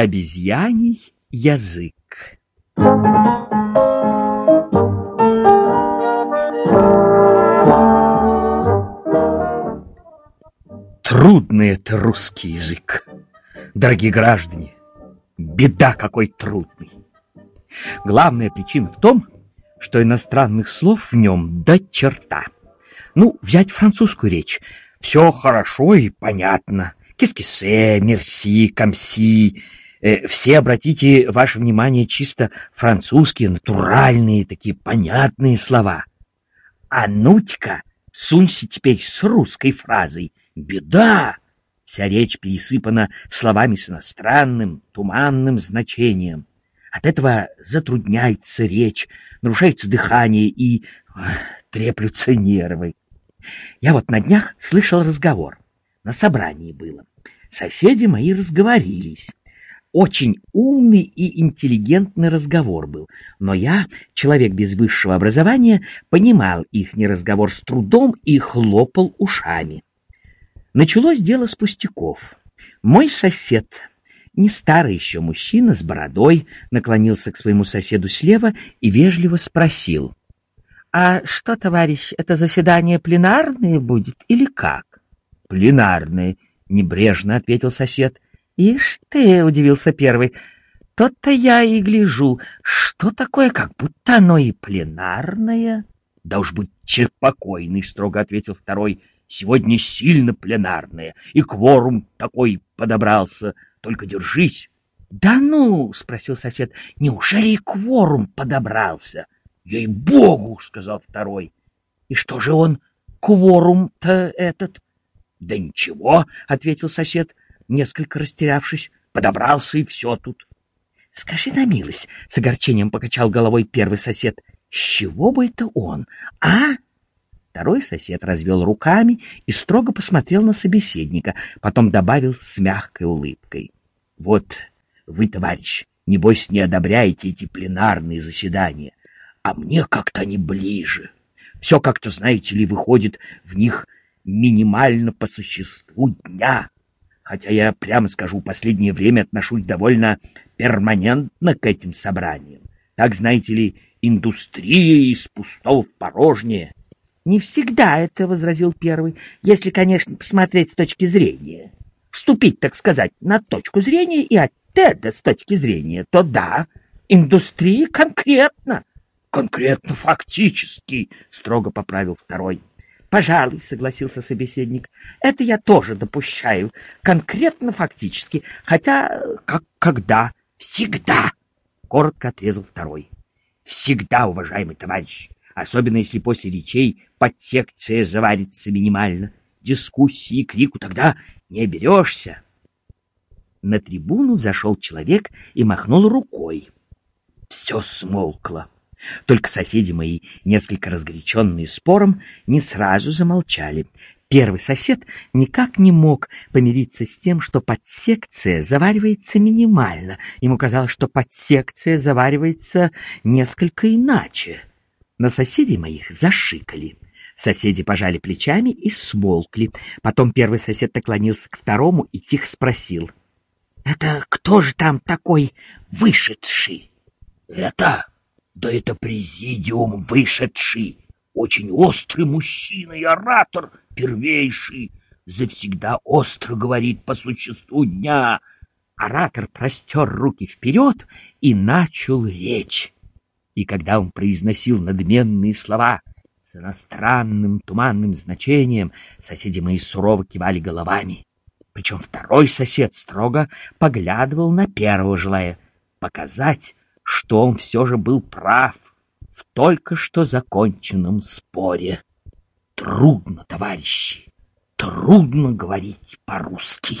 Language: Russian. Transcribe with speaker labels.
Speaker 1: Обезьяний язык. Трудный это русский язык. Дорогие граждане, беда какой трудный. Главная причина в том, что иностранных слов в нем до черта. Ну, взять французскую речь. Все хорошо и понятно. Кис-кисе, мерси, камси. Э, все обратите ваше внимание чисто французские, натуральные, такие понятные слова. А ну-ка, сунься теперь с русской фразой — Беда! Вся речь пересыпана словами с иностранным, туманным значением. От этого затрудняется речь, нарушается дыхание и ох, треплются нервы. Я вот на днях слышал разговор. На собрании было. Соседи мои разговорились. Очень умный и интеллигентный разговор был, но я, человек без высшего образования, понимал ихний разговор с трудом и хлопал ушами. Началось дело с пустяков. Мой сосед, не старый еще мужчина с бородой, наклонился к своему соседу слева и вежливо спросил. — А что, товарищ, это заседание пленарное будет или как? — Пленарное, — небрежно ответил сосед. — Ишь ты, — удивился первый, — тот-то я и гляжу, что такое, как будто оно и пленарное. — Да уж будь покойный, — строго ответил второй, — Сегодня сильно пленарное, и кворум такой подобрался. Только держись. — Да ну, — спросил сосед, — неужели и кворум подобрался? — Ей-богу, — сказал второй. — И что же он, кворум-то этот? — Да ничего, — ответил сосед, несколько растерявшись. Подобрался и все тут. — Скажи на милость, — с огорчением покачал головой первый сосед, — с чего бы это он, а? — Второй сосед развел руками и строго посмотрел на собеседника, потом добавил с мягкой улыбкой. — Вот вы, товарищ, небось не одобряете эти пленарные заседания, а мне как-то они ближе. Все как-то, знаете ли, выходит в них минимально по существу дня. Хотя я, прямо скажу, в последнее время отношусь довольно перманентно к этим собраниям. Так, знаете ли, индустрия из пустого в порожнее. Не всегда это, — возразил первый, — если, конечно, посмотреть с точки зрения. Вступить, так сказать, на точку зрения и от Теда с точки зрения, то да, индустрия конкретно. Конкретно фактически, — строго поправил второй. Пожалуй, — согласился собеседник, — это я тоже допущаю. Конкретно фактически, хотя как когда? Всегда, — коротко отрезал второй. Всегда, уважаемый товарищ особенно если после речей подсекция заварится минимально. Дискуссии крику тогда не оберешься. На трибуну зашел человек и махнул рукой. Все смолкло. Только соседи мои, несколько разгоряченные спором, не сразу замолчали. Первый сосед никак не мог помириться с тем, что подсекция заваривается минимально. Ему казалось, что подсекция заваривается несколько иначе. На соседей моих зашикали. Соседи пожали плечами и смолкли. Потом первый сосед наклонился к второму и тихо спросил. — Это кто же там такой вышедший? — Это? Да это президиум вышедший. Очень острый мужчина и оратор, первейший. Завсегда остро говорит по существу дня. Оратор простер руки вперед и начал речь и когда он произносил надменные слова с иностранным туманным значением, соседи мои сурово кивали головами. Причем второй сосед строго поглядывал на первого, желая показать, что он все же был прав в только что законченном споре. Трудно, товарищи, трудно говорить по-русски.